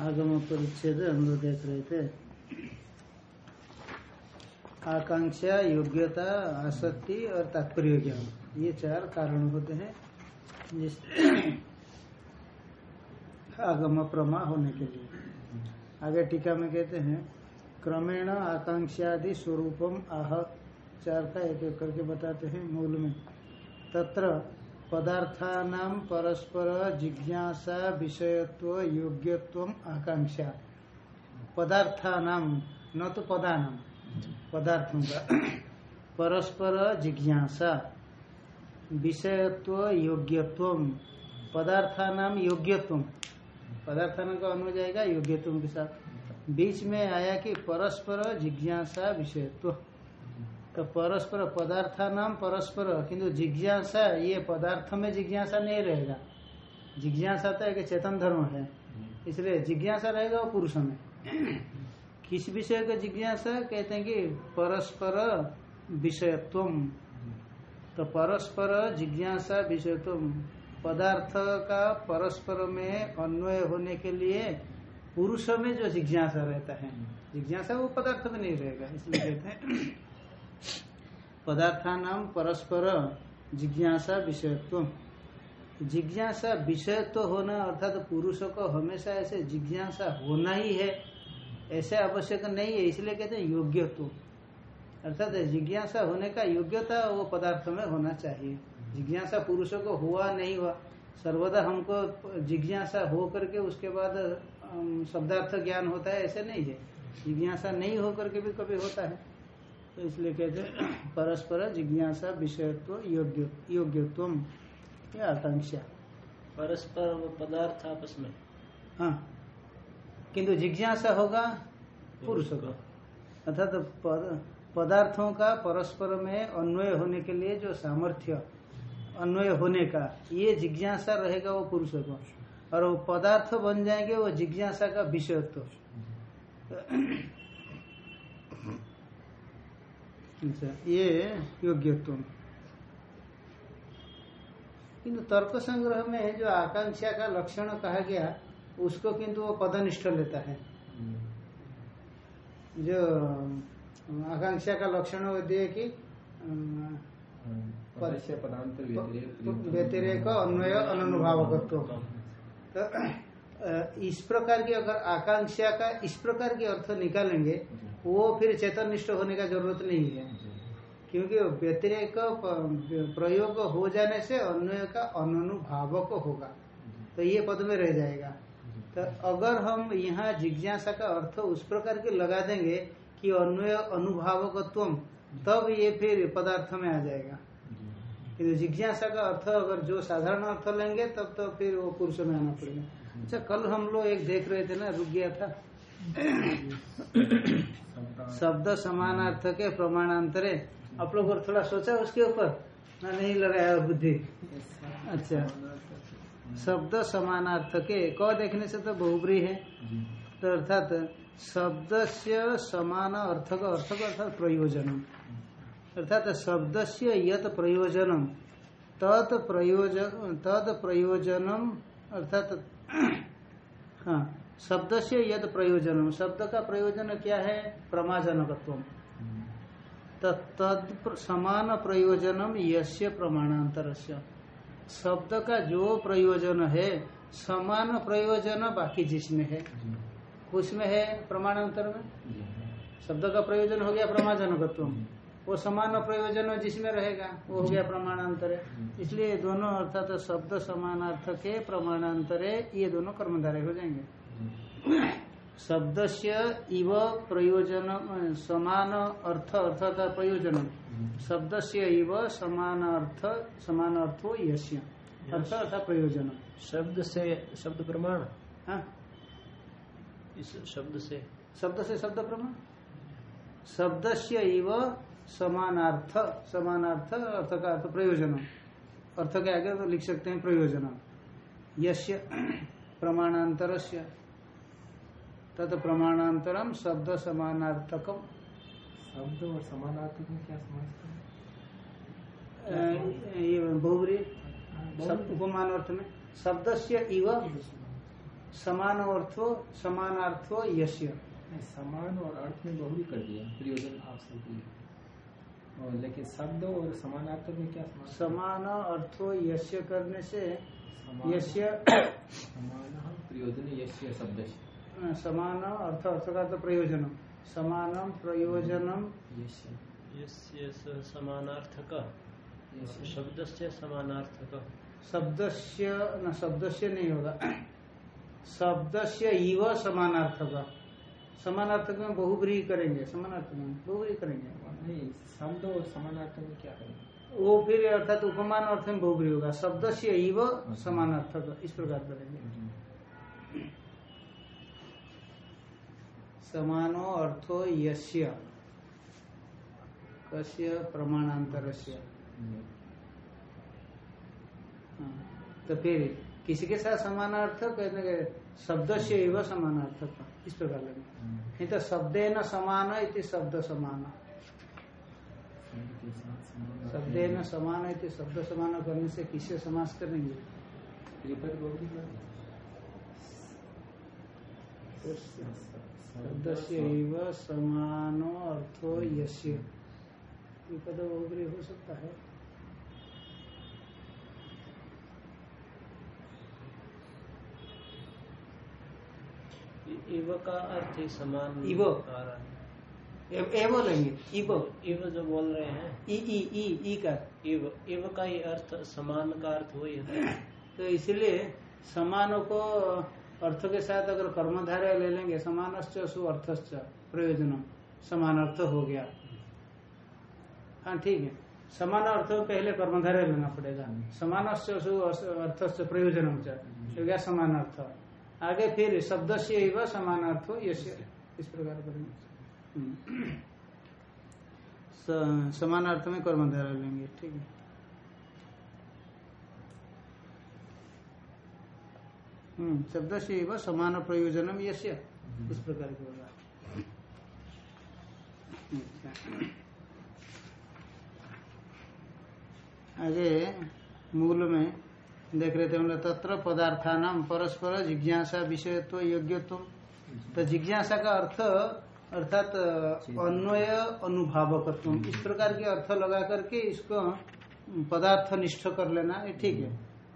आगम परिच्छेद हम लोग देख रहे थे आकांक्षा, योग्यता, आसक्ति और तात्पर्य ज्ञान ये चार कारण होते हैं, जिस आगम प्रमा होने के लिए। आगे टीका में कहते हैं, क्रमेण आकांक्षादि स्वरूपम आह, चार का एक एक करके बताते हैं मूल में। तत्र पदार्थानाम परस्पर जिज्ञासा विषयत्व योग्यत्व आकांक्षा। पदार्थानाम न तो पदानाम पदार्थों का। परस्पर जिज्ञासा विषयत्व योग्यत्व पदार्थानाम योग्यत्व। पदार्थान का अनु जाएगा योग्यत्व के साथ। बीच में आया कि परस्पर जिज्ञासा विषयत्व। तो परस्पर पदार्था नाम परस्पर, किंतु जिज्ञासा, ये पदार्थ में जिज्ञासा नहीं रहेगा। जिज्ञासा तो एक चेतन धर्म है। इसलिए जिज्ञासा रहेगा पुरुष में। किस विषय का जिज्ञासा? कहते हैं कि परस्पर विषयत्व तो परस्पर जिज्ञासा विषयत्व पदार्थ का परस्पर में अन्वय होने के लिए पुरुष में जो जिज्ञासा रहता है, जिज्ञासा वो पदार्थ में नहीं रहेगा, इसलिए कहते हैं पदार्थानाम परस्पर जिज्ञासा विषयत्व जिज्ञासा विषयत्व होना अर्थात तो पुरुषों को हमेशा ऐसे जिज्ञासा होना ही है, ऐसे आवश्यक नहीं है, इसलिए कहते हैं योग्यत्व। अर्थात जिज्ञासा होने का योग्यता वो पदार्थ में होना चाहिए। जिज्ञासा पुरुषों को हुआ नहीं हुआ सर्वदा हमको जिज्ञासा हो करके उसके बाद शब्दार्थ ज्ञान होता है ऐसे नहीं है। जिज्ञासा नहीं हो करके भी कभी होता है। तो इसलिए कहते हैं परस्पर जिज्ञासा विषयत्व योग्य योग्यत्व या आकांक्षा। परस्पर वो पदार्थ आपस में। हाँ। किंतु जिज्ञासा होगा पुरुष का। अर्थात पद, पदार्थों का परस्पर में अन्वय होने के लिए जो सामर्थ्य अन्वय होने का, ये जिज्ञासा रहेगा वो पुरुष को और वो पदार्थ बन जाएँगे, वो जिज्ञासा का विषयत्व अच्छा ये योग्यत्व। किंतु तर्क संग्रह में जो आकांक्षा का लक्षण कहा गया, उसको किंतु वो पदनिष्ठ लेता है। जो, आकांक्षा का लक्षण दिए कि व्यतिरेक अन्वय अनुभावकत्व तो इस प्रकार की अगर आकांक्षा का इस प्रकार के अर्थ निकालेंगे वो फिर चेतन निष्ठ होने का ज़रूरत नहीं है। क्योंकि व्यतिरेक प्रयोग हो जाने से अन्वय का अनुभावक होगा। तो ये पद में रह जाएगा। तो अगर हम यहाँ जिज्ञासा का अर्थ उस प्रकार के लगा देंगे कि अन्वय अनुभावकत्व तब ये फिर पदार्थ में आ जाएगा। किंतु जिज्ञासा का अर्थ अगर जो साधारण अर्थ लेंगे, तब तो फिर वो पुरुष में आना पड़ेगा। अच्छा कल हम लोग एक देख रहे थे ना, रुक गया था। शब्द समानार्थ के प्रमाणांतरे। आप लोग थोड़ा सोचा उसके ऊपर? ना, नहीं लगाया बुद्धि। अच्छा। शब्द समानार्थ के क देखने से तो बहुब्री है। तो अर्थात शब्द से समान अर्थ का अर्थ का अर्थात प्रयोजन। अर्थात शब्द से यत प्रयोजनम तत् प्रयोजन तद प्रयोजनम अर्थात हाँ शब्द से यद प्रयोजनम। शब्द का प्रयोजन क्या है? प्रमाजनकत्व तद समान प्रयोजनम यश्य प्रमाणांतर शब्द का जो प्रयोजन है समान प्रयोजन बाकी जिसमें है। उसमें है प्रमाणांतर में? शब्द का प्रयोजन हो गया प्रमाजनकत्व वो समान प्रयोजन जिसमें रहेगा वो हो गया प्रमाणांतर। इसलिए दोनों अर्थात तो शब्द समानार्थ के प्रमाणांतर ये दोनों कर्मधारे हो जाएँगे। शब्द से इव प्रयोजन समान अर्थ अर्थात प्रयोजन। शब्द से इव समान अर्थ समान अर्थो यश्य अर्थ अर्थात प्रयोजन। शब्द से शब्द प्रमाण? हाँ? इस शब्द से शब्द से शब्द प्रमाण? शब्द से इव समानार्थ समानार्थ अर्थ का अर्थ प्रयोजन। अर्थ के आगे तो लिख सकते हैं प्रयोजन। यश्य प्रमाणांतर तत् प्रमाणांतरम शब्द समानार्थकम शब्द और समानार्थक में क्या समझते हैं? ये उपमान अर्थ में। शब्द से इव समान अर्थो समानार्थो यश्य समान और अर्थ में बहुरी कर दिया प्रयोजन लिए। और लेकिन शब्द और समानार्थक में क्या समान अर्थो यश्य करने से समान- यश्य समान प्रयोजन यश्य शब्द अ, समान अर्थ अर्थ का तो प्रयोजनम समानम प्रयोजनम यश्य यस्य स समानार्थक। समानार्थक। शब्दस्य न शब्दस्य नहीं होगा। शब्दस्य इव समानार्थक। समानार्थक में बहुब्री करेंगे समानार्थक में बहुब्री करेंगे। नहीं शब्द और समानार्थक में क्या करेंगे? वो फिर अर्थात उपमान अर्थ में बहुब्री होगा। शब्द से इव समानार्थक इस प्रकार करेंगे। समानो अर्थो यस्य कस्य प्रमाणांतरस्य। हाँ, तो फिर किसी के साथ समानार्थक? कहने के शब्द से एवं समानार्थक। इस प्रकार लगे। नहीं तो शब्दे न समान इति शब्द समान। शब्द न समान इति शब्द समान करने से किससे समास करेंगे। शब्द से समानो अर्थो यस्य। विपद हो सकता है। इव का अर्थ ही समान इव। एव लेंगे इव। इव जो बोल रहे हैं। ई ई ई ई का। इव इव का ही अर्थ समान का अर्थ वही है। तो इसलिए समानों को अर्थ के साथ अगर कर्मधारय ले लेंगे समानश्च सु अर्थश्च प्रयोजन समान अर्थ हो गया। हाँ ठीक है। समान अर्थ पहले कर्मधारय लेना पड़ेगा। समानश्च सु अर्थश्च प्रयोजन हो गया समान अर्थ आगे फिर शब्द से समान अर्थ हो यश इस प्रकार करेंगे। हम्म। समान अर्थ में कर्मधारय लेंगे ठीक है। हम्म, शब्द से एवं समान प्रयोजनम यश्य इस प्रकार की होगा अच्छा। आगे मूल में देख रहे थे हम लोग तत्र पदार्थानाम परस्पर जिज्ञासा विषयत्व योग्यत्व तो जिज्ञासा का अर्थ अर्थात अन्वय अनुभावकत्व इस प्रकार के अर्थ लगा करके इसको पदार्थ निष्ठ कर लेना ये ठीक है।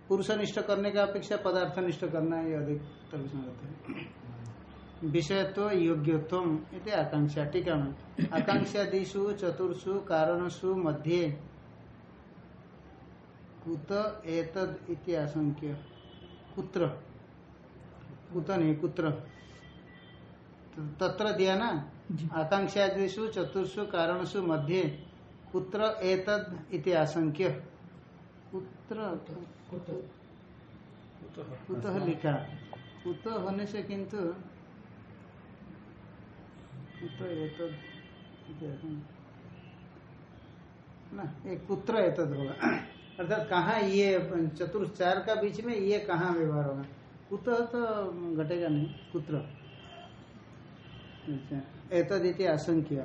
पुरुष निष्ठ करने की अपेक्षा पदार्थ निष्ठ करना ये अधिक है। विषयत्व योग्यत्व इति आकांक्षा। टीका में आकांक्षादिषु चतुर्षु कारणसु मध्ये कुत एतद इति आशंक्य कुत्र। कुत नहीं कुत्र। तो तत्र दिया ना? आकांक्षादिषु चतुर्षु कारणसु मध्ये कुत्र एतद इति आशंक्य कुत्र कुतः। लिखा। कुत होने से किंतु कुत एतद ना एक कुत्र एतद होगा। अर्थात कहाँ ये चतुर्थ चार का बीच में ये कहाँ व्यवहार होगा? कुत तो घटेगा नहीं, कुत्र। अच्छा। एतदिति आशंक्य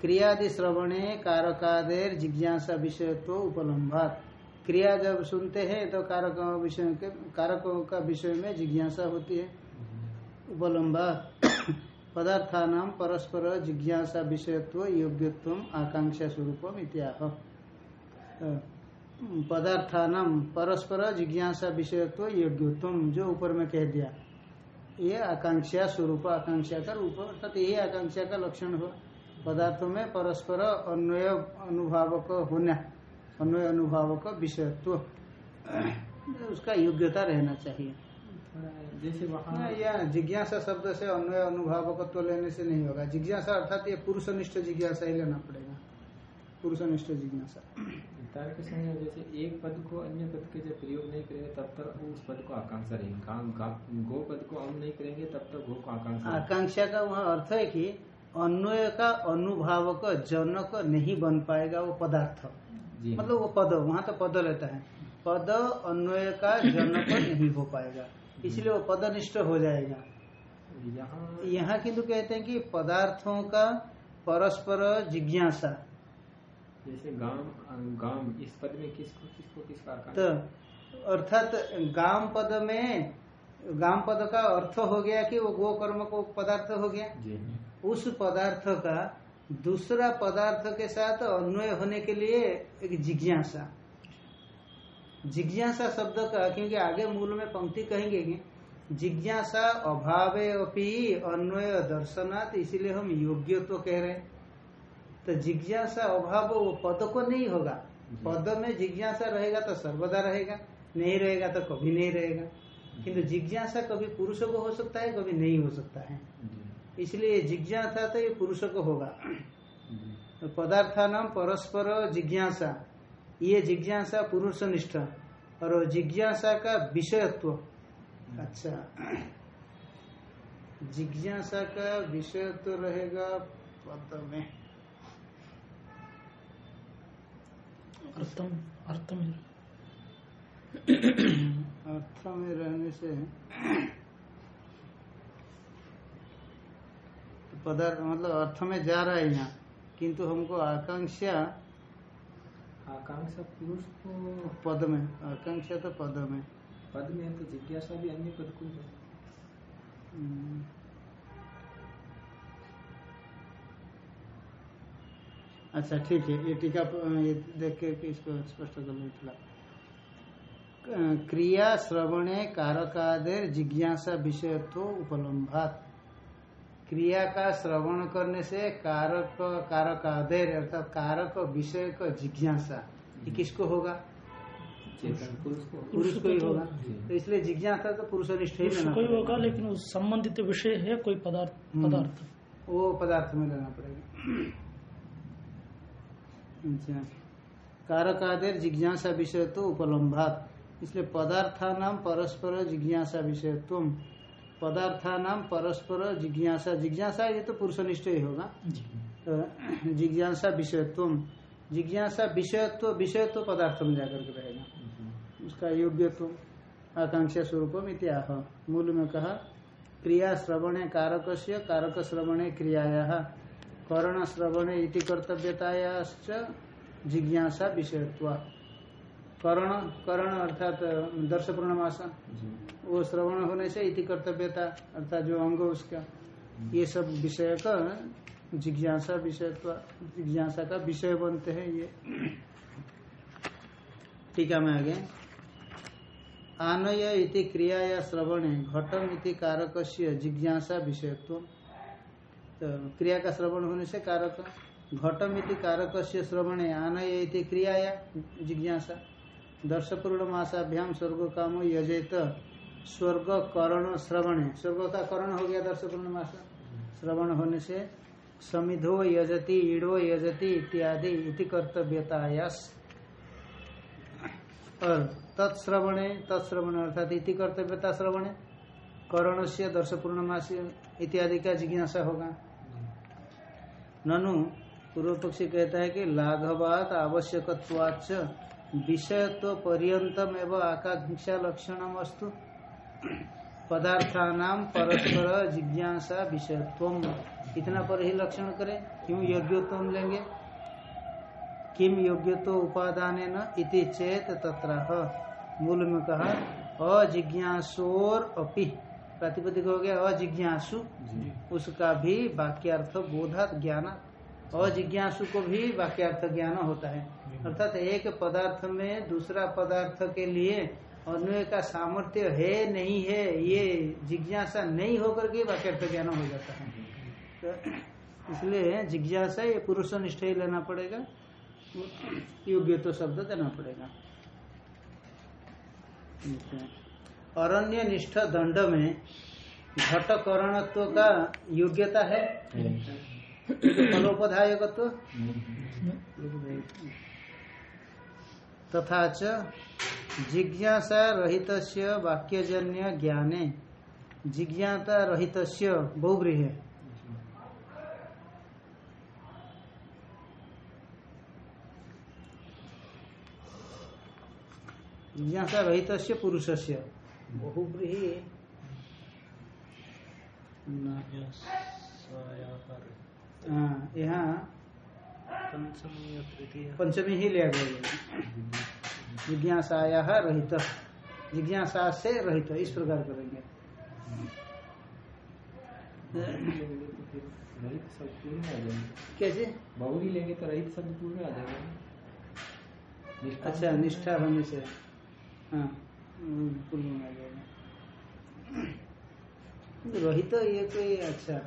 क्रियादि श्रवणे कारकादेर जिज्ञासा विषय तो उपलम्भात। क्रिया जब सुनते हैं तो कारक विषय के कारकों का विषय में जिज्ञासा होती है। उपलम्बा पदार्थानाम परस्पर जिज्ञासा विषयत्व योग्यत्व आकांक्षा स्वरूपम इत्याह। पदार्थानाम परस्पर जिज्ञासा विषयत्व योग्यत्व जो ऊपर में कह दिया। ये आकांक्षा स्वरूप आकांक्षा का रूप अर्थात यही आकांक्षा का लक्षण हो। पदार्थों में परस्पर अन्वय अनुभावक होना अन्वय अनुभावक विषयत्व। उसका योग्यता रहना चाहिए। जैसे वहाँ या जिज्ञासा शब्द से अन्वय अनुभावकत्व लेने से नहीं होगा। जिज्ञासा अर्थात ये पुरुषनिष्ठ जिज्ञासा ही लेना पड़ेगा। पुरुषनिष्ठ जिज्ञासा। तर्क से है, जैसे एक पद को अन्य पद के जब प्रयोग नहीं करेंगे तब तक उस पद को आकांक्षा रहेगी। गो पद को हम नहीं करेंगे तब तक गो को आकांक्षा आकांक्षा का वहाँ अर्थ है कि अन्वय का अनुभावक जनक नहीं बन पाएगा वो पदार्थ। मतलब वो पद वहाँ तो पद लेता है। पद अन्वय का जनक नहीं हो पाएगा। इसलिए वो पदनिष्ठ हो जाएगा। यहाँ यहाँ किंतु कहते हैं कि पदार्थों का परस्पर जिज्ञासा जैसे गाम गाम इस पद में किसको किसको किसका तो अर्थात गाम पद में गाम पद का अर्थ हो गया कि वो गो कर्म को पदार्थ हो गया। उस पदार्थ का दूसरा पदार्थ के साथ अन्वय होने के लिए एक जिज्ञासा। जिज्ञासा शब्द का क्योंकि आगे मूल में पंक्ति कहेंगे कि जिज्ञासा अभावे अपी अन्वय दर्शनात् इसीलिए हम योग्य तो कह रहे हैं। तो जिज्ञासा अभाव वो पद को नहीं होगा। पद में जिज्ञासा रहेगा तो सर्वदा रहेगा नहीं रहेगा तो कभी नहीं रहेगा। किंतु जिज्ञासा कभी पुरुष को हो सकता है कभी नहीं हो सकता है। इसलिए जिज्ञासा तो ये पुरुष को होगा। तो पदार्थानाम परस्पर जिज्ञासा। ये जिज्ञासा पुरुष निष्ठ और जिज्ञासा का विषयत्व। अच्छा। जिज्ञासा का विषयत्व रहेगा पद में। अर्थम अर्थम अर्थ में रहने से पदार्थ मतलब अर्थ में जा रहा है यहाँ किंतु हमको आकांक्षा आकांक्षा पुरुष को पद में आकांक्षा तो पद में। पद में तो जिज्ञासा भी अन्य पद को ही अच्छा ठीक है ये टीका देख के इसको स्पष्ट कर लो थोड़ा। क्रिया श्रवणे कारकादेर जिज्ञासा विषयत्व उपलम्भात। क्रिया का श्रवण करने से कारक कारकादेर अर्थात कारक विषय का जिज्ञासा ये किसको होगा? चेतन पुरुष को। ही तो- होगा। तो इसलिए जिज्ञासा तो ही पुरुष लेना को ही पड़ेगा। होगा लेकिन उस संबंधित विषय है कोई पदार्थ हम्म। पदार्थ। वो पदार्थ में लेना पड़ेगा। अच्छा। कारकादेर जिज्ञासा विषय तो उपलम्भात। इसलिए पदार्थानाम परस्पर जिज्ञासा विषय तुम पदार्थानाम परस्पर जिज्ञासा। जिज्ञासा ये तो पुरुषनिष्ठ ही होगा। तो जिज्ञासा विषयत्व। जिज्ञासा विषयत्व विषयत्व पदार्थ में जाकर के रहेगा। उसका योग्यत्व आकांक्षा स्वरूपम इत्याह मूल में कहा क्रिया श्रवणे कारक से कारक श्रवणे क्रियाया। कर्ण श्रवणे इति कर्तव्यतायाश्च जिज्ञासा विषयत्व। कर्ण कर्ण अर्थात दर्श पूर्णमासा वो श्रवण होने से इति कर्तव्यता अर्थात जो अंग उसका। ये सब विषय का जिज्ञासा विषय जिज्ञासा का विषय बनते हैं ये। टीका में आगे। आनय इति क्रिया या श्रवणे घटम इति कारक जिज्ञासा विषयत्व तो क्रिया का श्रवण होने से कारक घटम इति कारक श्रवणे आनय इति क्रिया या जिज्ञासा। दर्श पूर्णमासाभ्याम स्वर्ग कामो यजेत स्वर्ग करण श्रवणे। स्वर्ग का करण हो गया दर्श पूर्णमासा श्रवण होने से समिधो यजति ईड़ो यजति इत्यादि इति कर्तव्यतायास। और तत्श्रवणे, तत्श्रवण अर्थात इति कर्तव्यता श्रवणे। करण से दर्श पूर्णमासी इत्यादि का जिज्ञासा होगा। ननु, पूर्व पक्षी कहता है कि लाघवात आवश्यकत्वाच विषयत्व पर्यंतम एवं आकांक्षा लक्षणम अस्तु पदार्थानाम परस्पर जिज्ञासा विषयत्व इतना पर ही लक्षण करें, क्यों योग्योत्तम लेंगे? किम योग्यत्व उपादान इति चेत तत्र मूल में कहा, अजिज्ञासोर अपि। प्रातिपदिक हो गया अजिज्ञासु। उसका भी वाक्यार्थ बोधात ज्ञान। अजिज्ञासु को भी वाक्यार्थ ज्ञान होता है। अर्थात एक पदार्थ में दूसरा पदार्थ के लिए अन्वय का सामर्थ्य है नहीं है ये जिज्ञासा नहीं होकर के वाक्यार्थ ज्ञान हो जाता है। तो इसलिए जिज्ञासा ये पुरुष निष्ठ ही लेना पड़ेगा। योग्य तो शब्द देना पड़ेगा। अरण्य निष्ठ दंड में घटकरणत्व का योग्यता है? फलोपधायकत्व तथा च जिज्ञासा रहित वाक्यजन्य ज्ञाने। जिज्ञासा रहित बहुब्रीह जिज्ञासा रहित पुरुष से बहुब्रीही हाँ, यहाँ पंचमी पंचमी ही लिया गया जिज्ञासाया रहित। जिज्ञासा से रहित इस प्रकार करेंगे। लेंगे फिर रहित शब्द पूर्व आ जाएँगे कैसे? बहुरी लेंगे तो रहित शब्द पूर्व में आ जाएगा। अच्छा निष्ठा होने से। हाँ। पूर्व में आ जाएगा। रहित ये कोई अच्छा?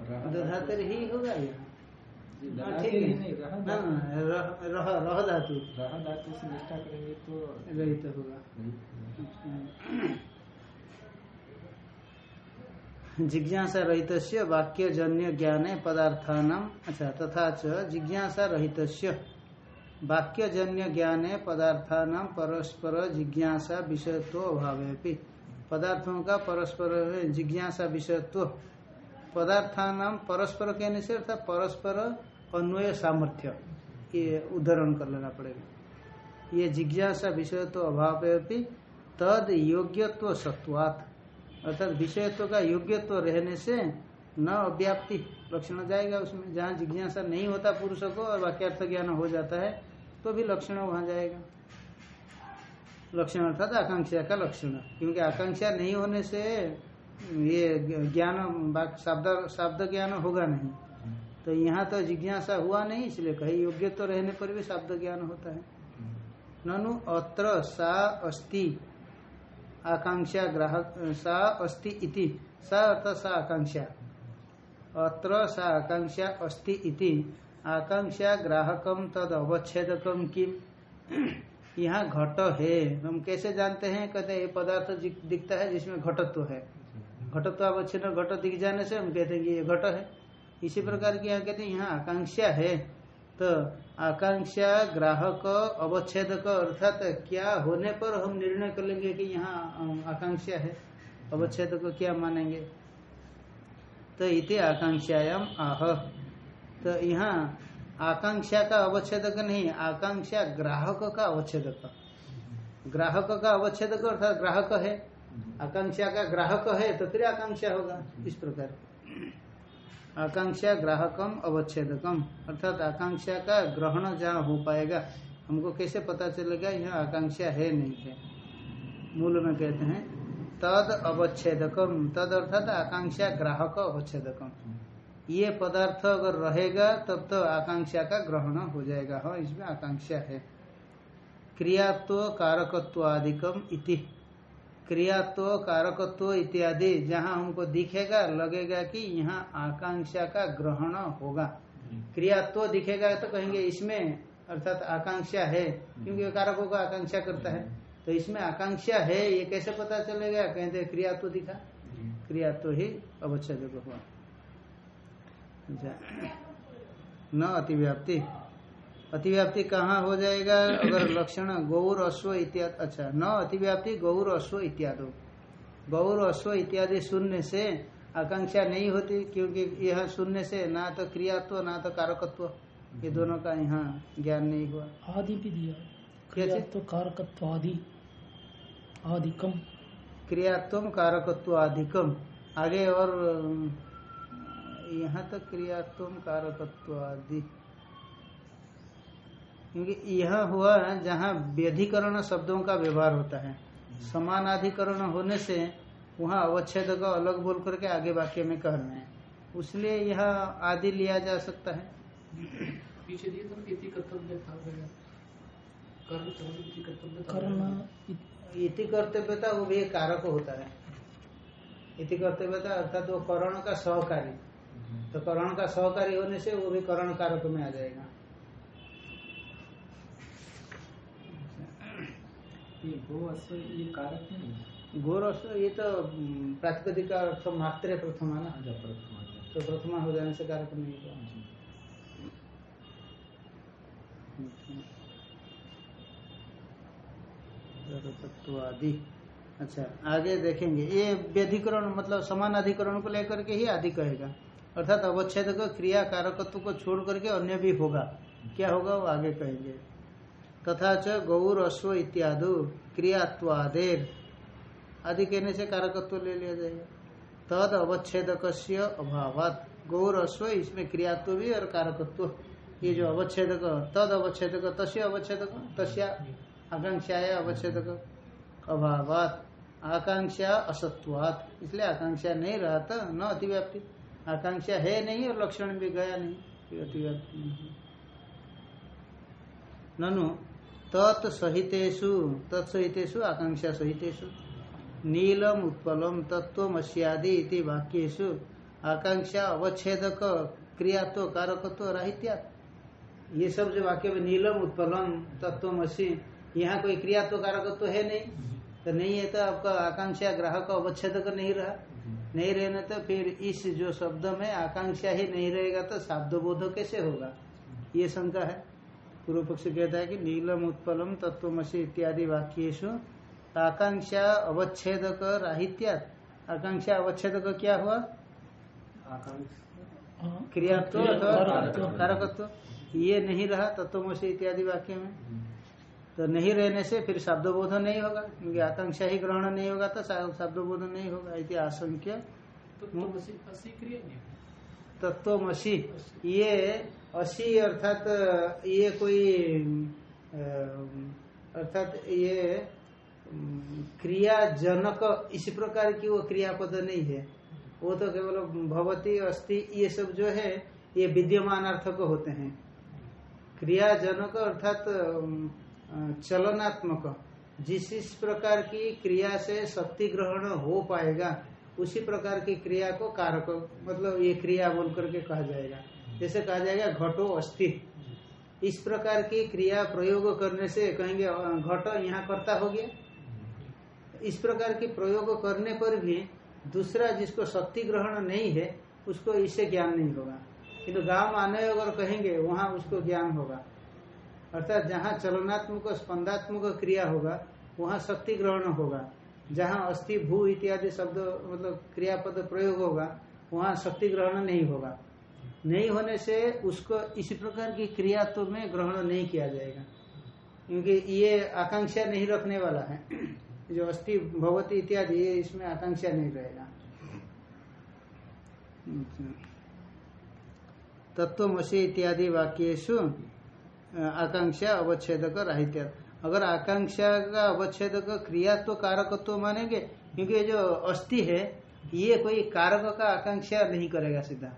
रहा दधातर ही होगा ये? हाँ, ही। नहीं रहा धातु रह रह रह धातु। रहा धातु से निष्ठा करेंगे तो रहित होगा। जिज्ञासा रहित वाक्य जन्य ज्ञान पदार्थान अच्छा तथा च जिज्ञासा रहित वाक्य जन्य ज्ञान पदार्थान परस्पर जिज्ञासा विषयत्व अभाव पदार्थों का परस्पर जिज्ञासा विषयत्व। पदार्थान परस्पर कहने से अर्थात परस्पर अन्वय सामर्थ्य। ये उदाहरण कर लेना पड़ेगा। ये जिज्ञासा विषयत्व अभाव तद योग्यत्व सत्वात्। अर्थात विषयत्व का योग्यत्व रहने से न अव्याप्ति। लक्षण जाएगा उसमें, जहाँ जिज्ञासा नहीं होता पुरुषों को और वाक्यार्थ ज्ञान हो जाता है तो भी लक्षण वहाँ जाएगा। लक्षण अर्थात आकांक्षा का लक्षण। क्योंकि आकांक्षा नहीं होने से ये ज्ञान शब्द शब्द ज्ञान होगा नहीं। तो यहाँ तो जिज्ञासा हुआ नहीं, इसलिए कहीं योग्य तो रहने पर भी शब्द ज्ञान होता है। ननु अत्र सा अस्ति, आकांक्षा ग्राहक, सा अस्ति इति। सा अर्थात सा आकांक्षा। अत्र सा आकांक्षा अस्ति इति। आकांक्षा ग्राहकम तद अवच्छेदकम किम? यहाँ घट है। हम कैसे जानते हैं? कहते हैं पदार्थ जि- दिखता है जिसमें घटत्व तो है। घटत्व तो अवच्छेद घट दिख जाने से हम कहते हैं कि ये घट है। इसी प्रकार की यहाँ कहते हैं, यहाँ आकांक्षा है। तो आकांक्षा ग्राहक अवच्छेदक, अर्थात क्या होने पर हम निर्णय कर लेंगे कि यहाँ आकांक्षा है। अवच्छेदक क्या मानेंगे? तो इति आकांक्षायाम आह। तो यहाँ आकांक्षा का अवच्छेदक नहीं, आकांक्षा ग्राहक का अवच्छेदक। ग्राहक का अवच्छेदक अर्थात ग्राहक है। आकांक्षा का ग्राहक है तो फिर आकांक्षा होगा। इस प्रकार। आकांक्षा ग्राहकम अवच्छेदकम, अर्थात आकांक्षा का ग्रहण जहाँ हो पाएगा, हमको कैसे पता चलेगा यह आकांक्षा है नहीं है? मूल में कहते हैं, तद अवच्छेदकम, तद अर्थात आकांक्षा ग्राहक अवच्छेदकम। ये पदार्थ अगर रहेगा तब तो आकांक्षा का ग्रहण हो जाएगा। हाँ इसमें आकांक्षा है। क्रियात्व कारकत्वादिकम इति। क्रियात्व कारकत्व इत्यादि जहाँ हमको दिखेगा लगेगा कि यहाँ आकांक्षा का ग्रहण होगा। क्रियात्व दिखेगा तो कहेंगे इसमें अर्थात आकांक्षा है क्योंकि कारकों को आकांक्षा करता है। तो इसमें आकांक्षा है ये कैसे पता चलेगा? कहते क्रियात्व दिखा। क्रियात्व ही अवच्छेद हुआ। न अतिव्याप्ति। अतिव्याप्ति कहाँ हो जाएगा? अगर लक्षण गौर अश्व इत्यादि। अच्छा न अतिव्याप्ति गौर अश्व इत्यादि। गौर अश्व इत्यादि शून्य से आकांक्षा नहीं होती क्योंकि यह शून्य से ना तो क्रियात्व ना तो कारकत्व। ये दोनों का यहाँ ज्ञान नहीं हुआ। आदि भी दिया। क्रियात्व कारकत्व आदि। आदिकम। क्रियात्व कारकत्व अधिकम आगे और यहाँ तक क्रियात्व कारकत्व आदि क्योंकि यह हुआ जहाँ व्यधिकरण शब्दों का व्यवहार होता है। समानाधिकरण होने से वहाँ अवच्छेद का अलग बोल करके आगे वाक्य में कहना है। उसलिए यह आदि लिया जा सकता है। पीछे दिए तो इति कर्तव्य कर्म इति कर्तव्य था। कर्तव्यता वो भी एक कारक होता है। इति कर्तव्यता अर्थात वो करण का सहकारी। तो करण का सहकारी होने से वो भी करण कारक में आ जाएगा। ये गो अश्व ये कारक नहीं गौरव ये तो हम्म, प्रातिपदिक का अर्थ मात्र प्रथमा ना? जब प्रथम गया। तो प्रथमा हो जाने से कारक नहीं होगा। आदि अच्छा आगे देखेंगे। ये व्यधिकरण मतलब समान अधिकरण को लेकर के ही आदि कहेगा। अर्थात अवच्छेद को क्रिया कारकत्व को छोड़ करके अन्य भी होगा। क्या होगा? वो आगे कहेंगे। तथा च गौर अश्व इत्यादि क्रियात्वादेर। आदि कहने से कारकत्व ले लिया जाएगा। तद अवच्छेदक अभाव गौर अश्व, इसमें क्रियात्व भी और कारकत्व। ये जो अवच्छेदक, तद अवच्छेदक, तस्य अवच्छेदक, तस्या आकांक्षाया अवच्छेदक अभावात। आकांक्षा असत्वात। इसलिए आकांक्षा नहीं रहा तो न अतिव्याप्ति। आकांक्षा है नहीं और लक्षण भी गया नहीं। ननु तत्सहितेषु तत्सहितेषु आकांक्षा सहितेषु। नीलम उत्पलम तत्वमस्यादि इति वाक्येषु आकांक्षा, अवच्छेदक, क्रियात्व, कारकत्व, राहित्या। ये सब जो वाक्य में नीलम उत्पलम तत्वमसी यहाँ कोई क्रियात्व, कारकत्व है नहीं। तो नहीं है तो आपका आकांक्षा, ग्राहक, अवच्छेदक नहीं रहा। नहीं रहने तो फिर इस जो शब्द में आकांक्षा ही नहीं रहेगा तो शाब्द बोध कैसे होगा? ये शंका है। पूर्व पक्ष कहता है कि नीलम उत्पलम तत्वमसी इत्यादि वाक्येशु आकांक्षा अवच्छेदक राहित्यात। आकांक्षा अवच्छेदक क्या हुआ? आकांक्षा। क्रियात्व। कारकत्व। ये नहीं रहा तत्वमसी इत्यादि वाक्य में। तो नहीं रहने से फिर शब्द बोध नहीं होगा क्योंकि आकांक्षा ही ग्रहण नहीं होगा तो शब्द बोध नहीं होगा इति आशंक्य। क्रिया तत्वमसी ये असी अर्थात ये कोई अर्थात ये अम, क्रियाजनक इसी प्रकार की वो क्रियापद नहीं है। वो तो केवल भवती अस्थि ये सब जो है ये विद्यमान अर्थक होते हैं। क्रियाजनक अर्थात अम, अ, चलनात्मक। जिस इस प्रकार की क्रिया से शक्ति ग्रहण हो पाएगा, उसी प्रकार की क्रिया को कारक मतलब ये क्रिया बोल करके कहा जाएगा। जैसे कहा जाएगा घटो अस्थि इस प्रकार की क्रिया प्रयोग करने से कहेंगे घट यहाँ करता हो गया। इस प्रकार की प्रयोग करने पर भी दूसरा जिसको शक्ति ग्रहण नहीं है, उसको इससे ज्ञान नहीं होगा। किंतु गाँव आने अगर कहेंगे, वहाँ उसको ज्ञान होगा। अर्थात जहाँ चलनात्मक स्पंदात्मक क्रिया होगा, वहाँ शक्ति ग्रहण होगा। जहाँ अस्थि, भू इत्यादि शब्द मतलब क्रियापद प्रयोग होगा, वहाँ शक्ति ग्रहण नहीं होगा। नहीं होने से उसको इसी प्रकार की क्रिया तो में ग्रहण नहीं किया जाएगा। क्योंकि ये आकांक्षा नहीं रखने वाला है। जो अस्थि, भगवती इत्यादि, ये इसमें आकांक्षा नहीं रहेगा। तत्वमसी इत्यादि वाक्येशु आकांक्षा, अवच्छेदक, राहित्य। अगर आकांक्षा का अवच्छेदक क्रिया तो कारकत्व मानेंगे, क्योंकि जो अस्थि है, ये कोई कारक का आकांक्षा नहीं करेगा सीधा।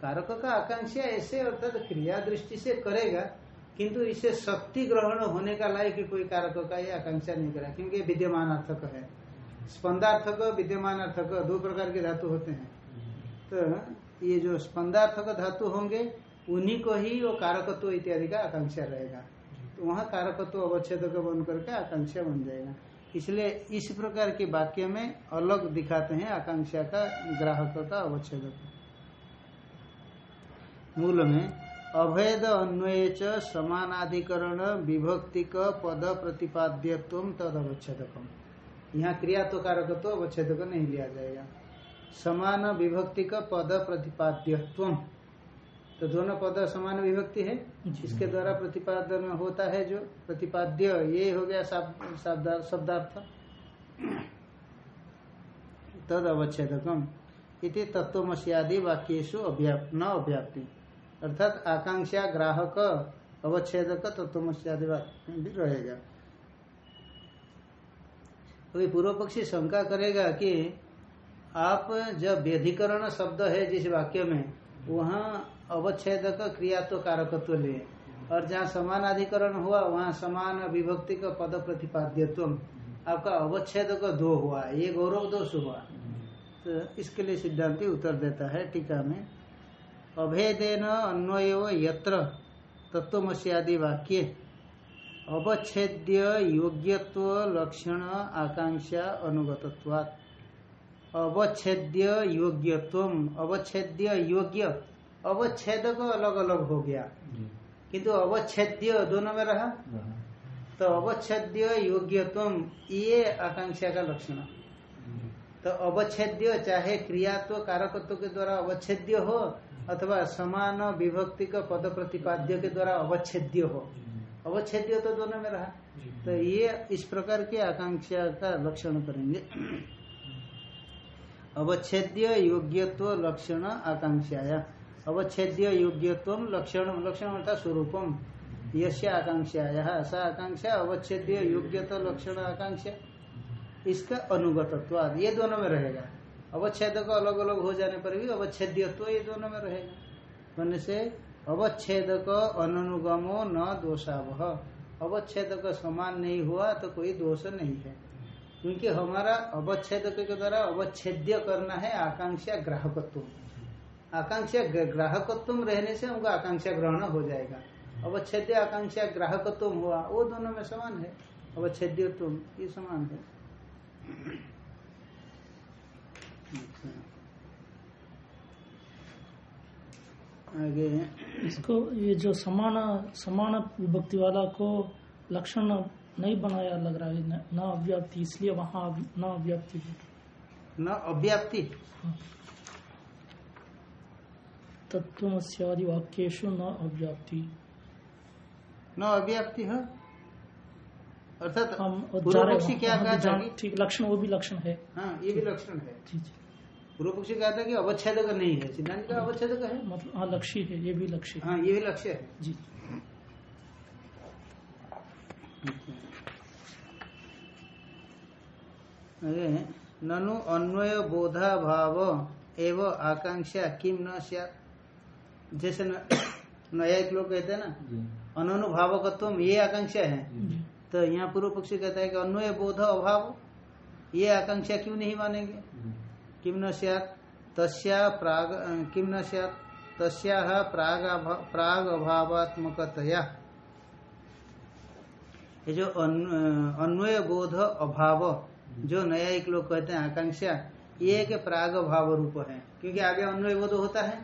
कारक का आकांक्षा ऐसे अर्थात तो क्रिया दृष्टि से करेगा, किंतु इसे शक्ति ग्रहण होने का लायक कोई कारक का ये आकांक्षा नहीं करेगा, क्योंकि ये विद्यमान अर्थक है। स्पंदार्थक विद्यमान अर्थक दो प्रकार के धातु होते हैं। तो ये जो स्पंदार्थक धातु होंगे उन्हीं को ही वो कारकत्व इत्यादि का आकांक्षा रहेगा। तो वहाँ कारकत्व अवच्छेदक बन करके आकांक्षा बन जाएगा। इसलिए इस प्रकार के वाक्य में अलग दिखाते हैं आकांक्षा का ग्राहक का अवच्छेद मूल में, अभेद अन्वय च समानाधिकरण विभक्तिक पद प्रतिपाद्यत्व तद अवच्छेदकम। यहाँ क्रिया तो कारकत्व अवच्छेदक नहीं लिया जाएगा। समान विभक्ति का पद प्रतिपाद्यत्व तो दोनों पद समान विभक्ति है। इसके द्वारा प्रतिपादन होता है जो प्रतिपाद्य ये हो गया शाब्द- शाब्दा- शब्दार्थ। तद अवच्छेदकम इति तत्वमस्यादि अव्याप न अव्याप्ति। अर्थात आकांक्षा ग्राहक अवच्छेदक तत्वमस्यादि वाक्य भी रहेगा। अभी पूर्व पक्षी शंका करेगा कि आप जब व्यधिकरण शब्द है जिस वाक्य में वहाँ अवच्छेदक क्रिया तो कारकत्व लिए और जहाँ समान अधिकरण हुआ, वहाँ समान विभक्ति का पद प्रतिपाद्यत्व आपका अवच्छेदक दो हुआ, ये गौरव दोष हुआ। तो इसके लिए सिद्धांति उत्तर देता है टीका में। अभेदेन अन्वय यत्र तत्वमस्यादि वाक्य। अवच्छेद्य योग्यत्व लक्षण आकांक्षा अनुगतत्वात्। अवच्छेद्य योग्यत्व अवच्छेद्य योग्य अवच्छेदक अलग अलग हो गया। किंतु अवच्छेद्य दोनों में रहा? तो अवच्छेद्य योग्यत्व ये आकांक्षा का लक्षण। तो अवच्छेद्य चाहे क्रियात्व कारकत्व के द्वारा अवच्छेद्य हो अथवा समान विभक्ति का पद प्रतिपाद्य के द्वारा अवच्छेद्य हो। अवच्छेद्य तो दोनों में रहा। तो ये इस प्रकार की आकांक्षा का लक्षण करेंगे। अवच्छेद्य योग्यत्व लक्षण आकांक्षाया। अवच्छेद्य योग्यत्व लक्षण लक्षण अर्थात स्वरूपम यश आकांक्षाया सा आकांक्षा अवच्छेद्य योग्यत्व लक्षण आकांक्षा इसका अनुगतत्व ये दोनों में रहेगा। अवच्छेद को अलग अलग हो जाने पर भी अवच्छेद्यत्व ये दोनों में रहेगा। होने से अवच्छेद अनुगमो न दोषावह। अवच्छेद का समान नहीं हुआ तो कोई दोष नहीं है। क्योंकि हमारा अवच्छेद के द्वारा अवच्छेद्य करना है आकांक्षा, ग्राहकत्व। आकांक्षा ग्राहकत्व रहने से उनका आकांक्षा ग्रहण हो जाएगा। अवच्छेद्य आकांक्षा ग्राहकत्व हुआ वो दोनों में समान है। अवच्छेद्यत्व ये समान है। आगे। इसको ये जो समान समान विभक्ति वाला को लक्षण नहीं बनाया लग रहा है न- अव्याप्ति इसलिए वहाँ न अव्याप्ति न अव्याप्ति? तत्त्वमस्यादि वाक्येषु न अव्याप्ति। न अव्याप्ति है? अर्थात हम पूर्व पक्षी क्या कहा था ठीक लक्षण वो भी लक्षण है। हाँ ये भी लक्षण है। पूर्व पक्षी कहा था कि अवच्छेद का नहीं है। सिद्धांत का अवच्छेद का है? मतलब हाँ लक्ष्य है ये भी लक्ष्य है। हाँ ये भी लक्ष्य है। जी। ननु अन्वय बोधा भाव एवं आकांक्षा किम न स्यात्। जैसे न- न्यायिक लोग कहते हैं ना अनुभावकत्व ये आकांक्षा है। तो यहाँ पूर्व पक्षी कहता है कि अन्वय बोध अभाव ये आकांक्षा क्यों नहीं मानेंगे? किम न स्यात् तस्या प्राग किम न स्यात् तस्या प्राग प्राग अभावात्मकतया ये जो अन- अन्वय बोध अभाव जो। नया एक लोग कहते हैं आकांक्षा ये एक प्राग भाव रूप है क्योंकि आगे अन्वय बोध होता है।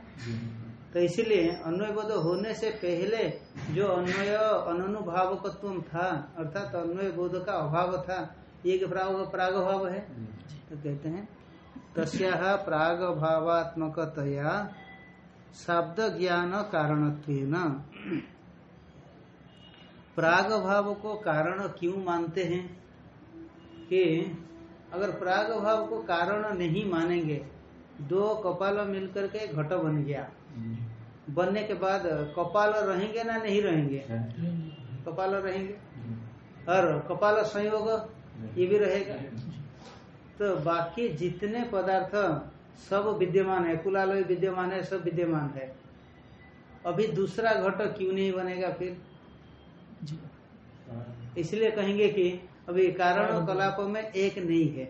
तो इसीलिए अन्वय बोध होने से पहले जो अन्वय अनुभावकत्व था, अर्थात तो अन्वय बोध का अभाव था, ये प्राग प्राग भाव है? तो कहते हैं, तस्या प्राग भावात्मकतया शब्द ज्ञान कारणत्वेन प्राग भाव को कारण क्यों मानते हैं? कि अगर प्राग भाव को कारण नहीं मानेंगे, दो कपाल मिलकर के घट बन गया। बनने के बाद कपाल रहेंगे ना नहीं रहेंगे? कपाल रहेंगे? और कपाल संयोग ये भी रहेगा? तो बाकी जितने पदार्थ सब विद्यमान है कुलालय विद्यमान है सब विद्यमान है। अभी दूसरा घट क्यों नहीं बनेगा फिर? इसलिए कहेंगे कि अभी कारण और कलाप में एक नहीं है।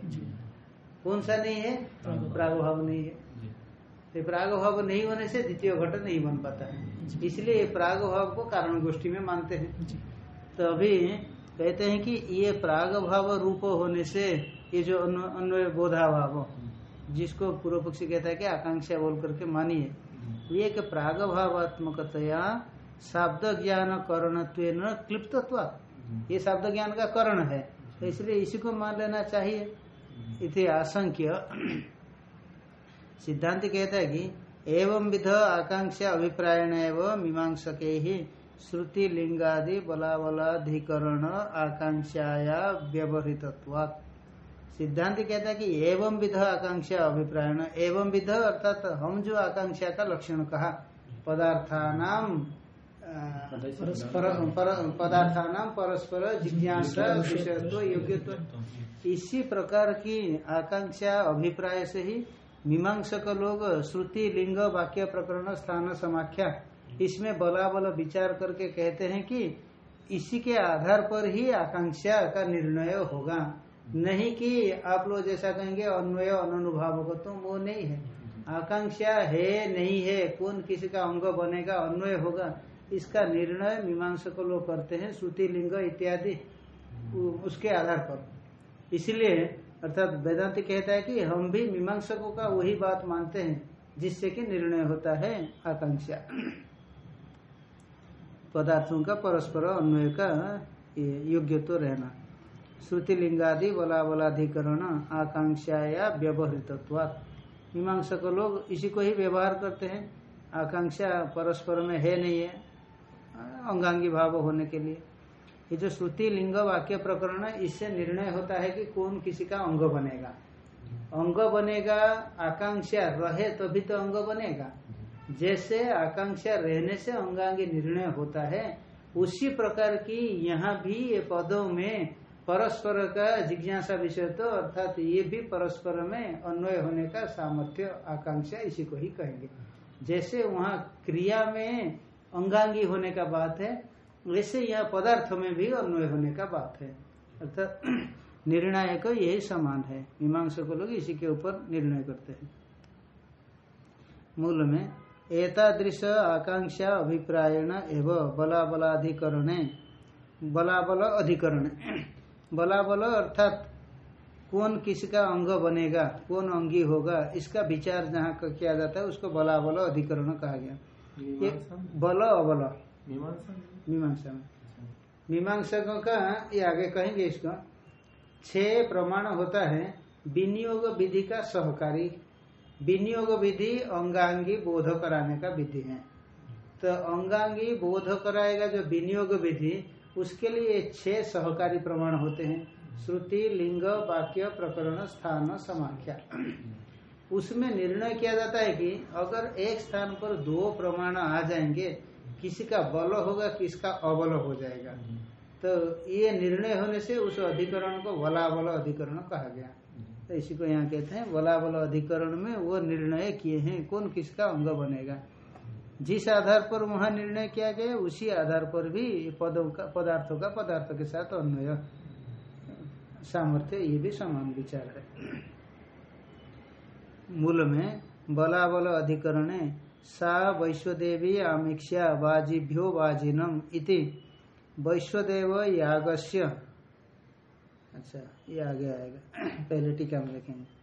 कौन सा नहीं है? प्रागभाव। प्रागभाव नहीं है। तो प्रागभाव नहीं होने से द्वितीय घट नहीं बन पाता है। इसलिए प्रागभाव को कारण गोष्ठी में मानते हैं। तो अभी कहते हैं कि ये प्राग भाव रूप होने से ये जो अन्वय बोधा भाव जिसको पूर्व पक्षी कहता है कि आकांक्षा बोल करके मानिए ये एक प्राग भावात्मकतया शब्द ज्ञान करणत्व क्लिप्तत्व ये शब्द ज्ञान का करण है। तो इसलिए इसी को मान लेना चाहिए। इति आशंक्य। सिद्धांत कहता है कि एवं विध आकांक्षा अभिप्रायण एवं मीमांसके ही श्रुति लिंगादि बलाबलाधिकरण आकांक्षाया व्यवहितत्वात्। सिद्धांत कहता है कि एवं विध आकांक्षा अभिप्रायण एवं विध अर्थात हम जो आकांक्षा का लक्षण कहा पदार्थानाम पदार्थानाम परस्पर जिज्ञासा विषयत्व योग्यत्व इसी प्रकार की आकांक्षा अभिप्राय से ही मीमांसक लोग श्रुति, लिंग, वाक्य, प्रकरण, स्थान, समाख्या इसमें बला बल विचार करके कहते हैं कि इसी के आधार पर ही आकांक्षा का निर्णय होगा। नहीं कि आप लोग जैसा कहेंगे अन्वय अनुभाव तो वो नहीं है। आकांक्षा है, नहीं है, कौन किसी का अंग बनेगा, अन्वय होगा, इसका निर्णय मीमांसक लोग करते हैं, श्रुति, लिंग इत्यादि उसके आधार पर। इसलिए अर्थात वेदांति कहता है कि हम भी मीमांसकों का वही बात मानते हैं, जिससे कि निर्णय होता है आकांक्षा। पदार्थों का परस्पर अन्वय का योग्य तो रहना। श्रुति लिंगादि बला बलाधिकरण आकांक्षा या व्यवहृतत्वात्। मीमांसक लोग इसी को ही व्यवहार करते हैं। आकांक्षा परस्पर में है नहीं है, अंगांगी भाव होने के लिए। ये जो श्रुति लिंग वाक्य प्रकरण है, इससे निर्णय होता है कि कौन किसी का अंग बनेगा। अंग बनेगा, आकांक्षा रहे तभी तो अंग बनेगा। जैसे आकांक्षा रहने से अंगांगी निर्णय होता है, उसी प्रकार की यहाँ भी ये पदों में परस्पर का जिज्ञासा विषय तो अर्थात ये भी परस्पर में अन्वय होने का सामर्थ्य, आकांक्षा इसी को ही कहेंगे। जैसे वहाँ क्रिया में अंगांगी होने का बात है वैसे यहाँ पदार्थ में भी अन्वय होने का बात है। अर्थात निर्णय निर्णायक यही समान है। मीमांसा को लोग इसी के ऊपर निर्णय करते हैं। मूल में एतादृश आकांक्षा अभिप्रायण एवं बलाबलाधिकरण बलाबल अधिकरण। बलाबल अर्थात कौन किसका अंग बनेगा कौन अंगी होगा इसका विचार जहाँ किया जाता है उसको बलाबल अधिकरण कहा गया। ये बल अबल। मीमांसा? मीमांसा। में मीमांसकों का ये आगे कहेंगे इसको छह प्रमाण होता है विनियोग विधि का सहकारी विनियोग विधि अंगांगी बोध कराने का विधि है। तो अंगांगी बोध कराएगा जो विनियोग विधि उसके लिए छह सहकारी प्रमाण होते हैं श्रुति लिंग वाक्य प्रकरण स्थान समाख्या। उसमें निर्णय किया जाता है कि अगर एक स्थान पर दो प्रमाण आ जाएँगे किसी का बल होगा किसका अबल हो जाएगा। तो ये निर्णय होने से उस अधिकरण को बलाबल अधिकरण कहा गया। तो इसी को यहाँ कहते हैं बलाबल अधिकरण में वो निर्णय किए हैं कौन किसका अंग बनेगा। जिस आधार पर वहाँ निर्णय किया गया उसी आधार पर भी पदों का पदार्थों का पदार्थ के साथ अन्वय। सामर्थ्य ये भी समान विचार है। मूल में बलाबल अधिकरण सा वैश्वदेवी आमिक्षा वाजिभ्यो वाजिनम इति। वैश्वदेव यागस्य। अच्छा ये आगे आएगा। पहले टीका में लिखेंगे।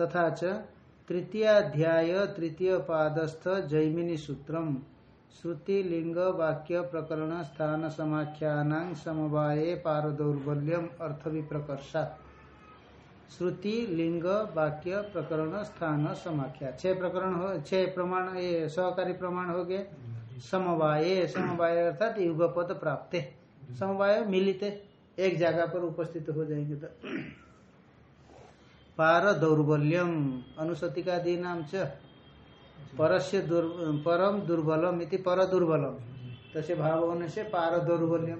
तथा च तृतीयाध्याय तृतीय पादस्थ जैमिनी सूत्रम श्रुति लिंग वाक्य प्रकरण स्थान समाख्यान समवाये पारदौर्बल्यम अर्थ विप्रकर्षा श्रुति लिंग वाक्य प्रकरण स्थान समाख्या। छह प्रकरण हो छह प्रमाण ये सहकारी प्रमाण हो गए। समवाय समवाय अर्थात युगपद प्राप्त। समवाय मिलित एक जगह पर उपस्थित हो जाएँगे तो। पार दौर्बल्यम अनुसतिकादी नाम च। परस्य दुर, परम दुर्बलम इति पर दुर्बलम। तो से भाव होने से पार दौर्बल्यम।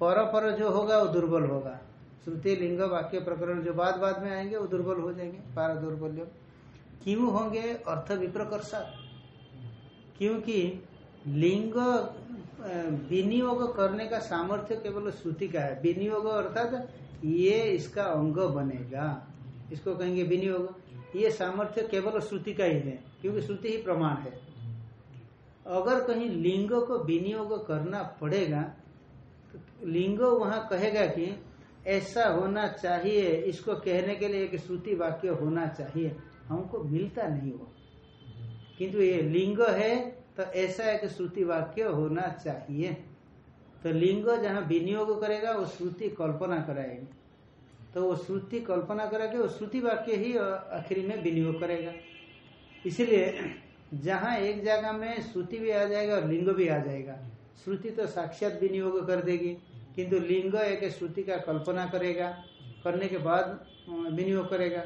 पर पर जो होगा वो दुर्बल होगा। श्रुति लिंग वाक्य प्रकरण जो बाद बाद में आएँगे, वो दुर्बल हो जाएँगे, पारा दौर्बल्यम क्यों होंगे? अर्थ विप्रकर्षा। क्योंकि लिंग विनियोग करने का सामर्थ्य केवल श्रुति का है। विनियोग अर्थात ये इसका अंग बनेगा। इसको कहेंगे विनियोग। ये सामर्थ्य केवल श्रुति का ही है, क्योंकि श्रुति ही प्रमाण है। अगर कहीं लिंग को विनियोग करना पड़ेगा तो लिंग वहाँ कहेगा कि ऐसा होना चाहिए, इसको कहने के लिए एक श्रुति वाक्य होना चाहिए। हमको मिलता नहीं वो। किंतु ये लिंग है तो ऐसा एक श्रुति वाक्य होना चाहिए। तो लिंग जहाँ विनियोग करेगा, वो श्रुति कल्पना कराएगी। तो वो श्रुति कल्पना करेगा वो श्रुति वाक्य ही आखिरी में विनियोग करेगा। इसलिए जहाँ एक जगह में श्रुति भी आ जाएगा और लिंग भी आ जाएगा, श्रुति तो साक्षात विनियोग कर देगी। किंतु लिंग एक श्रुति का कल्पना करेगा, करने के बाद विनियोग करेगा।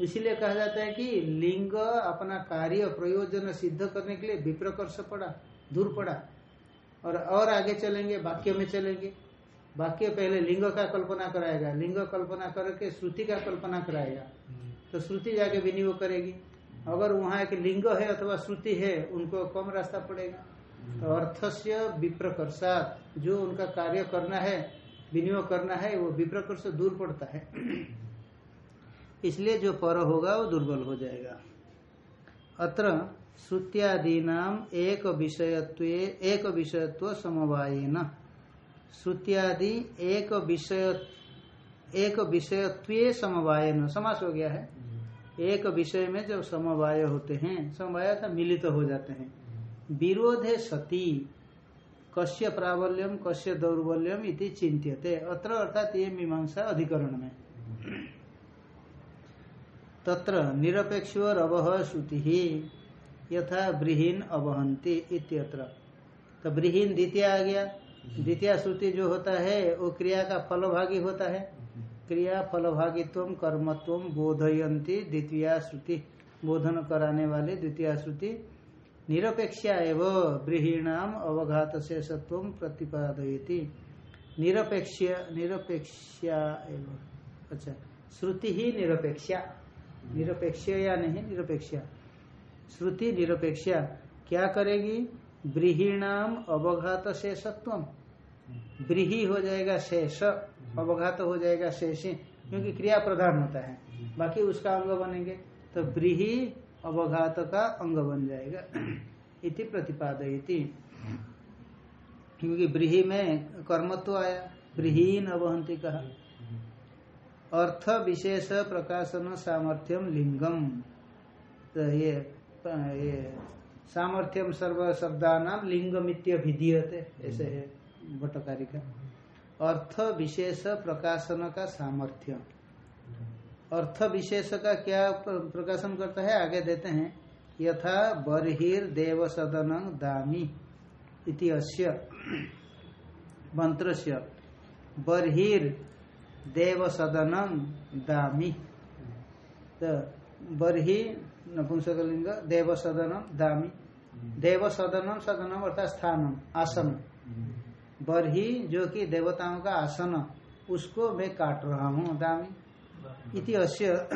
इसीलिए कहा जाता है कि लिंग अपना कार्य प्रयोजन सिद्ध करने के लिए विप्रकर्ष पड़ा, दूर पड़ा। और और आगे चलेंगे, वाक्य में चलेंगे। वाक्य पहले लिंग का कल्पना कराएगा, लिंग कल्पना करके श्रुति का कल्पना कराएगा। तो श्रुति जाके विनियोग करेगी। अगर वहाँ एक लिंग है अथवा श्रुति है, उनको कम रास्ता पड़ेगा। तो अर्थ से विप्रकर्षात। जो उनका कार्य करना है, विनियोग करना है, वो विप्रकर्ष दूर पड़ता है। इसलिए जो पर होगा, वो दुर्बल हो जाएगा। अत्र श्रुत्यादीनाम एक विषयत्व एक विषयत्व समवायेन। श्रुत्यादि एक विषय, एक विषयत्व समवायन। समास हो गया है। एक विषय में जब समवाय होते हैं, समवाय था मिलित तो हो जाते हैं। विरोधे सती। कश्य प्राबल्यम कश्य दौर्बल्यम इति चिंत्यते अत्र अर्थात ये मीमांसा अधिकरण में। तत्र निरपेक्ष अवह श्रुति यथा ब्रीहीन अवहंती इत्यत्र। तो ब्रीहीन द्वितीय आ गया। द्वितीय श्रुति जो होता है, वो क्रिया का फलभागी होता है। क्रिया फलभागित्व, कर्मत्व बोधयंती द्वितीय श्रुति। बोधन कराने वाली द्वितीय श्रुति। निरपेक्षा एवं ब्रीहीणाम अवघात से सत्व प्रतिपादयती। निरपेक्ष निरपेक्षा एवं। अच्छा श्रुति ही निरपेक्षा निरपेक्ष या नहीं निरपेक्षा श्रुति निरपेक्षा क्या करेगी? ब्रीहीणाम अवघात सत्वम ब्रीही हो जाएगा शेष। अवघात हो जाएगा शेष। क्योंकि क्रिया प्रधान होता है। बाकी उसका अंग बनेंगे। तो ब्रीही अवघात का अंग बन जाएगा। इति प्रतिपादयति। क्योंकि ब्रीही में कर्मत्व आया, ब्रीहीन अवहंती कहा। अर्थ विशेष प्रकाशन सामर्थ्यम लिंगम। तो ये ये सामर्थ्यम सर्व शब्दानाम लिंगमित्य विधीयते ऐसे है भट्टकारी का अर्थ विशेष प्रकाशन का सामर्थ्य अर्थ विशेष का क्या प्रकाशन करता है? आगे देते हैं, यथा बर्हिर देव सदन दामी इति मंत्र बर्हिर देव सदनम दामी। तो बर्ही नपुंसकलिंग देव सदनम दामी। देव सदनम सदनम अर्थात स्थानम आसन। बरही, जो कि देवताओं का आसन, उसको मैं काट रहा हूँ, दामी। इति अश्य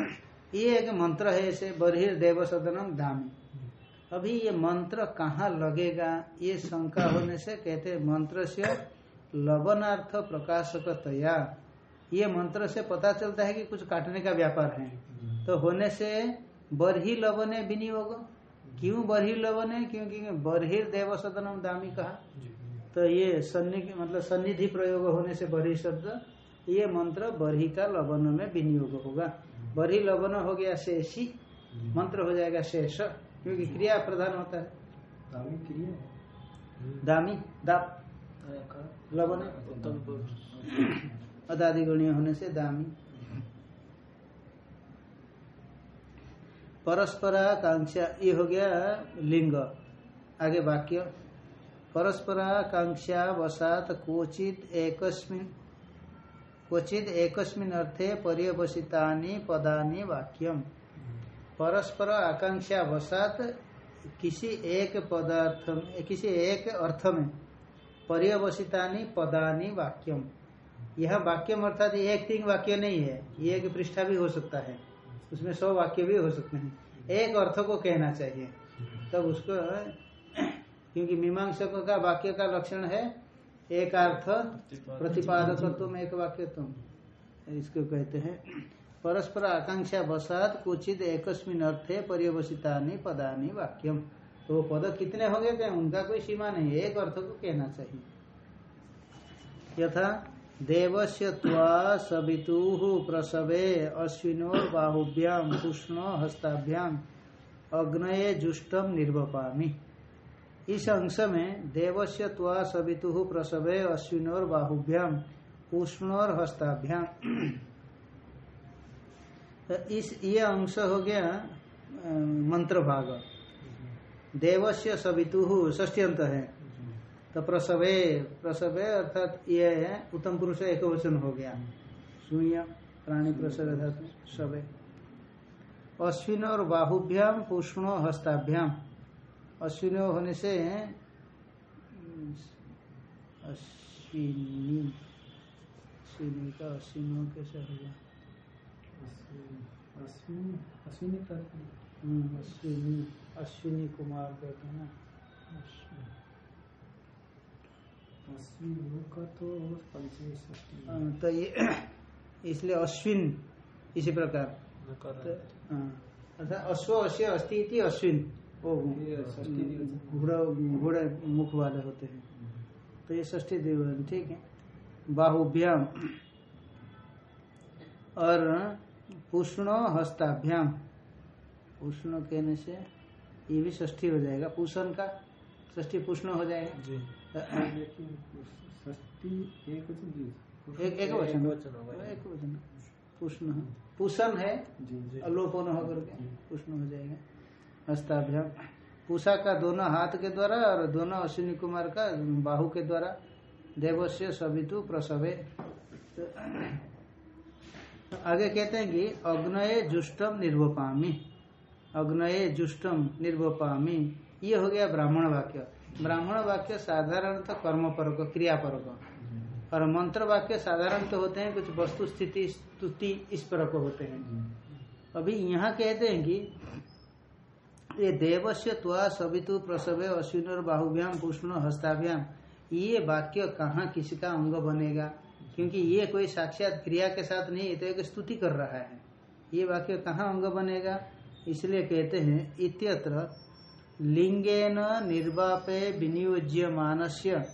ये एक मंत्र है ऐसे बर्हिर देव सदनम दामी। अभी ये मंत्र कहाँ लगेगा? ये शंका होने से कहते मंत्र से लवनार्थ प्रकाशकतया ये मंत्र से पता चलता है कि कुछ काटने का व्यापार है। तो होने से बरही लवने विनियोग। क्यों बरही लवन? लवने क्योंकि बरहिर देव सदनम दामी कहा। तो ये सन्नि मतलब सन्निधि प्रयोग होने से बरही शब्द ये मंत्र बरही का लवन में विनियोग होगा। बरही लवन हो गया शेषी मंत्र हो जाएगा शेष क्योंकि क्रिया प्रधान होता है। दामी क्रिया दामी दाप लवन अदादिगणीय होने से दामी। परस्पराकांक्षा ये हो गया लिंग। आगे वाक्य। परस्पराकांक्षा वसात क्वचित एकस्मिन। क्वचित एकस्मिन अर्थे पर्यवसितानि पदानि वाक्यम। परस्पर आकांक्षा वसात किसी एक पदार्थ किसी एक अर्थ में पर्यवसितानि पदानि वाक्यम। यह वाक्यम अर्थात एक तीन वाक्य नहीं है, ये एक पृष्ठा भी हो सकता है। उसमें सौ वाक्य भी हो सकते हैं। एक अर्थ को कहना चाहिए। तब उसको, क्योंकि मीमांसकों का वाक्य का लक्षण है एक अर्थ प्रतिपादक तुम एक वाक्य तुम इसको कहते हैं परस्पर आकांक्षा वसात कुचित एकस्मिन अर्थे पर्यवसितानि पदानि वाक्यम। तो पद कितने होंगे क्या उनका कोई सीमा नहीं है एक अर्थ को कहना चाहिए। यथा देवस्य त्वा सवितु प्रसवे अश्विनो बाहुभ्याम कृष्ण हस्ताभ्याम अग्नये जुष्टम निर्वपामी। इस अंश में देवस्य त्वा सवितु प्रसवे अश्विनोर बाहुभ्याम, उष्णोर हस्ताभ्याम। इस, ये अंश हो गया मंत्र भाग देवस्य सवितु ष्टी अंत है। तो प्रसवे प्रसवे अर्थात ये है, उत्तम पुरुष एक वचन हो गया। सुय प्राणी प्रसव सवे। अश्विन और बाहुभ्याम पुष्णो हस्ताभ्याम। अश्विनो होने से अश्विनी अश्विनी का अश्विनो कैसे होगा? अश्विनी अश्विनी हम्म, अश्विनी अश्विनी कुमार कहते हैं ना। अश्विनी का तो हाँ, तो ये इसलिए अश्विन इसी प्रकार। तो, हाँ, अर्थात अश्व अश्य अस्थि अश्विन। वो ये षष्ठी दिवस। घोड़ा घोड़े मुख वाले होते हैं। तो ये ष्ठी दिवस ठीक है। बाहुभ्याम। और पुष्णो हस्ताभ्याम। पुष्ण कहने से ये भी ष्ठी हो जाएगा। पूषण का ष्ठी पुष्ण हो जाएगा। लेकिन षष्ठी एक वचन जी एक एक वचन। एक वचन। पुष्ण। पुष्ण है। जी जी। अलोपन होकर के पुष्ण हो जाएगा। हस्ताभ्याम पूषा का दोनों हाथ के द्वारा और दोनों अश्विनी कुमार का बाहु के द्वारा। देवस्य सवितु प्रसवे। तो आगे कहते हैं कि अग्नये जुष्टम निर्वपामी। अग्नये जुष्टम निर्वपामी। ये हो गया ब्राह्मण वाक्य। ब्राह्मण वाक्य साधारणतः कर्म परक क्रिया परक और मंत्र वाक्य साधारणतः होते हैं, कुछ वस्तु, स्थिति, स्तुति इस परक होते हैं। अभी यहाँ कहते हैं कि ये देवस्य त्वा सवितु प्रसवे अश्विन और बाहुभ्याम पुष्ण हस्ताभ्याम ये वाक्य कहाँ किसी का अंग बनेगा? क्योंकि ये कोई साक्षात क्रिया के साथ नहीं तो एक स्तुति कर रहा है। ये वाक्य कहाँ अंग बनेगा? इसलिए कहते हैं इत्यत्र लिंगेन निर्वापे विनियोज्य मानस्य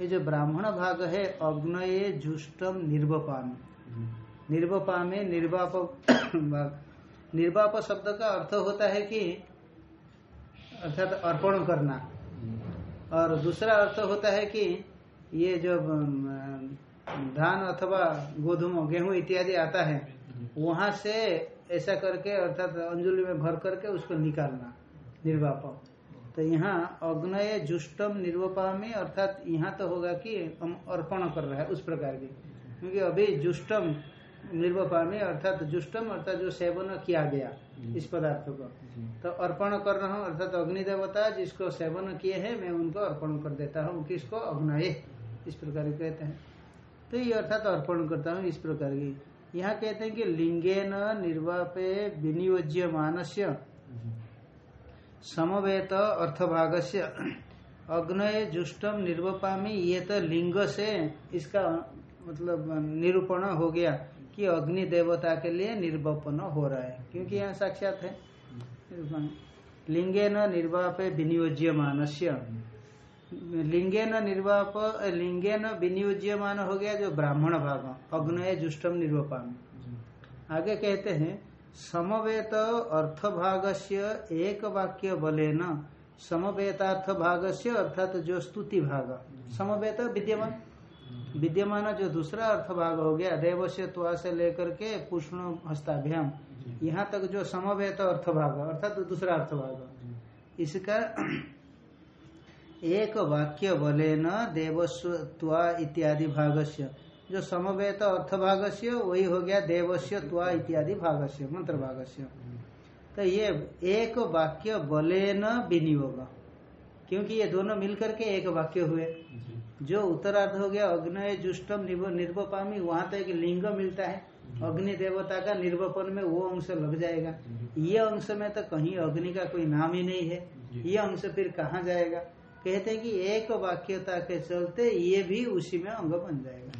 ये जो ब्राह्मण भाग है अग्नये जुष्टम निर्वपा में निर्वाप भाग। निर्वाप शब्द का अर्थ होता है कि अर्थात अर्पण करना। और दूसरा अर्थ होता है कि ये जो धान अथवा गोधूम, गेहूँ इत्यादि आता है, वहाँ से ऐसा करके, अर्थात अंजुली में भर करके उसको निकालना, निर्वाप। तो यहाँ अग्नय जुष्टम निर्वपा में अर्थात यहाँ तो होगा कि हम अर्पण कर रहे हैं उस प्रकार की। क्योंकि अभी जुष्टम निर्वपा में अर्थात जुष्टम अर्थात जो सेवन किया गया इस पदार्थ को। तो अर्पण कर रहा हूँ अर्थात अग्नि देवता जिसको सेवन किए हैं मैं उनको अर्पण कर देता हूँ किसको? अग्नये इस प्रकार कहते हैं। तो ये अर्थात अर्पण करता हूँ इस प्रकार की। यहाँ कहते हैं कि लिंगे न निर्वापे विनियोज्य मानस्य समवेत अर्थभाग से अग्नय जुष्टम निर्वपामी ये तो लिंग से इसका मतलब निरूपण हो गया। कि अग्नि देवता के लिए निर्वपन हो रहा है, क्योंकि यहाँ साक्षात है। लिंगे न निर्वापे विनियोज्य मानस्य लिंगे न निर्वाप लिंगे न विनियोज्यमान हो गया जो ब्राह्मण भाग, अग्नय जुष्टम निर्वपान आगे कहते हैं, समवेत अर्थ भाग से एक वाक्य बलेन समवेतार्थ भागस्य अर्थात जो स्तुति भाग, समवेत विद्यमान। विद्यमान जो दूसरा अर्थ भाग हो गया देव से त्वा से लेकर के पुष्ण हस्ताभ्याम। यहाँ तक जो समवेत अर्थ भाग अर्थात दूसरा अर्थ भाग इसका एक वाक्य बलेन देवस्व इत्यादि भागस्य। जो समवेत अर्थ भागस्य वही हो गया देवस्य त्वा इत्यादि भागस्य मंत्र भागस्य। तो ये एक वाक्य बलेन विनियोग। क्योंकि ये दोनों मिलकर के एक वाक्य हुए। जो उत्तरार्ध हो गया अग्नय जुष्टम निर्वपामी वहाँ तो एक लिंग मिलता है। अग्नि देवता का निर्वपन में वो अंश लग जाएगा। ये अंश में तो कहीं अग्नि का कोई नाम ही नहीं है। ये अंश फिर कहाँ जाएगा? कहते हैं कि एक वाक्यता के चलते ये भी उसी में अंग बन जाएगा।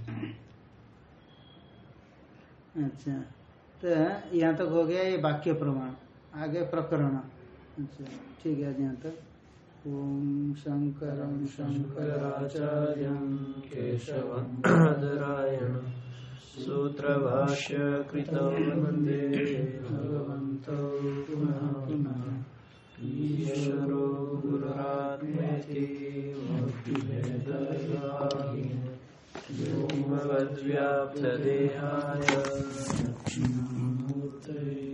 अच्छा तो यहाँ तक तो हो गया ये वाक्य प्रमाण आगे प्रकरण। अच्छा ठीक है यहाँ तक। ओम शंकर शङ्कराचार्यं केशवनादरायण सूत्रभाष्य कृतौ वंदे भगवन्तौ पुनः पुनः। ईश्वरो गुरुरात्मेति व्योमवद्व्याप्तदेहाय दक्षिणामूर्तये